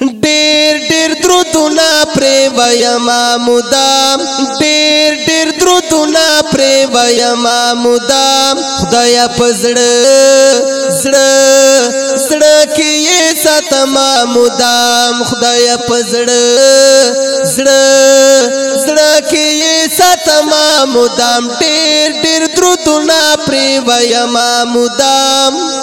ډیر ډیر درودونه پر ویما مدام ډیر ډیر درودونه پر ویما مدام خدای پزړه زړه زړه کې ساتم مدام خدای پزړه زړه زړه کې ساتم مدام ډیر ډیر درودونه پر ویما مدام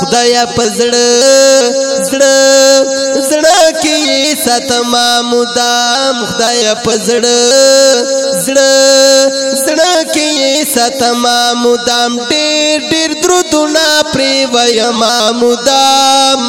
خدایا پزړ زړ زړ کی ستم مدام خدایا پزړ زړ زړ کی ستم مدام ډیر ډیر درودونه پری وای ما مدام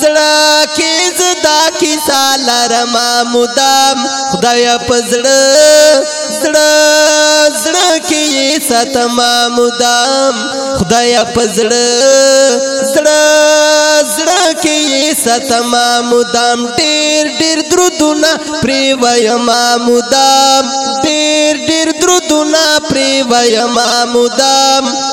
زړه کې زدا کی سالر ما مدام خدای پزړه زړه زړه کې ستم مدام خدای پزړه زړه زړه کې ستم مدام ډیر ډیر درودونه پری وایم مدام ډیر ډیر درودونه پری وایم مدام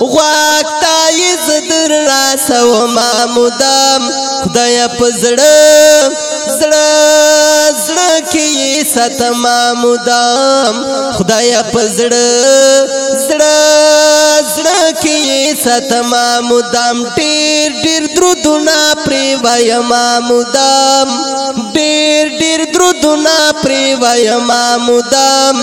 غواک تای زدر راسو ما مدام خدای پزړه زړه زړه کې ستم مدام خدای پزړه زړه زړه کې ستم مدام ډیر ډیر درودونه پری وای ما مدام ډیر ډیر درودونه پری وای ما مدام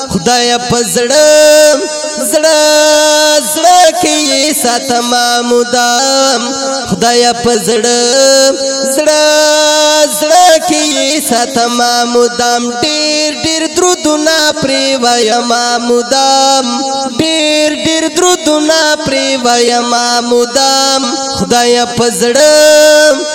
خدای په زړه زړه زړه کې ساتم مدام خدای په زړه زړه زړه کې ساتم مدام ډیر ډیر درودونه پری وایم مدام ډیر ډیر درودونه پری وایم مدام خدای په زړه